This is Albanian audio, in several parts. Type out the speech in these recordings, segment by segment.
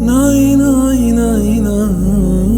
Nay nay nay nay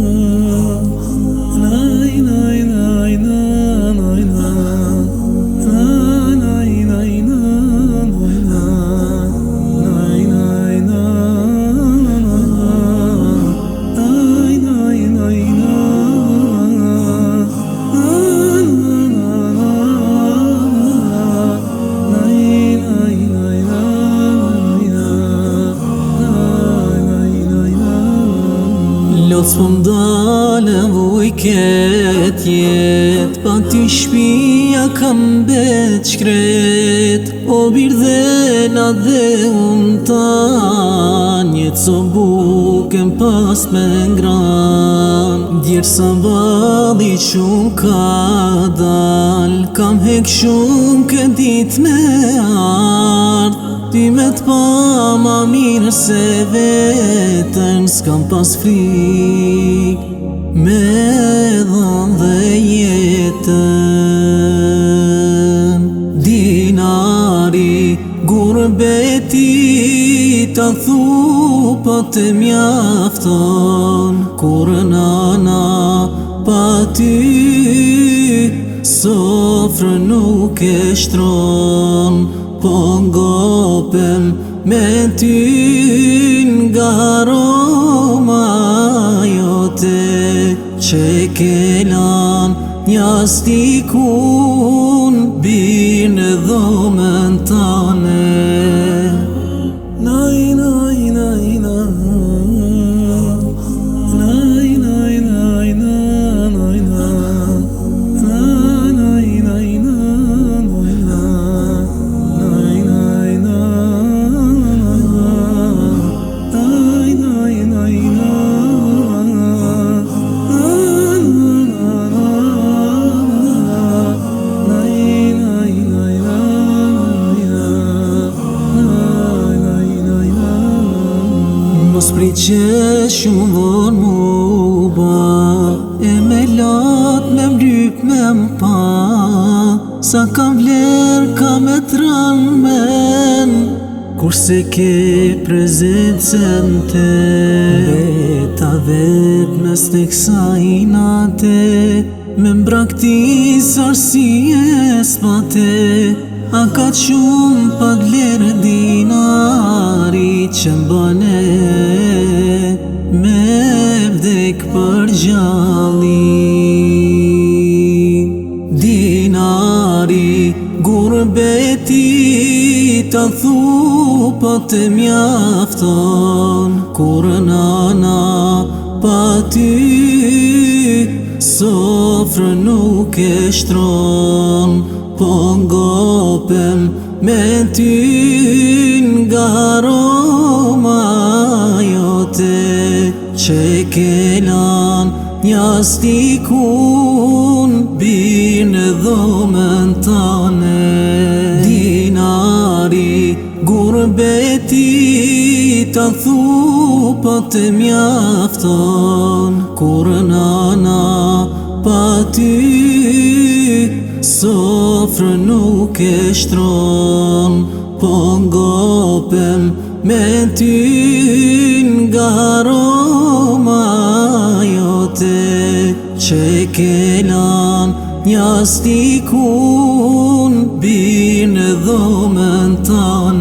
A t'spun dal e vujket jet, pa këti shpia kam bet shkret O po birdhena dhe unë tan, jet so bukem pas me ngran Djerë sabadi që unë ka dal, kam hek shumë këtë me ardë Ti me të pa ma mirë se vetën s'kam pas frik Me dhën dhe jetën Dinari beti të thupët po të mjafton Kur nana pa ty sofrë nuk e shtronë po ngopem me ty nga Roma jote që ke lan një stikur spri që shumë vërë mu ba E me lat, me mryp, me më pa Sa kam vler, kam e tran men Kur se ke prezitë te ta vetë në stek sa te Me mbrakti sërsi e spate A ka qumë pa të dinari që mbane gjalli Dinari gurbeti Ta thupat e mjafton Kur nana pa ty Sofrë nuk e shtron Po ngopem me ty Nga roma jote Që ke lanë plastikun Binë dhomen tane Dinari gurbeti Ta thupat e mjafton Kur nana pa ty Sofrë nuk e shtron Po ngopem me ty Nga roma jote që e kelan një stikun, binë dhomen tanë.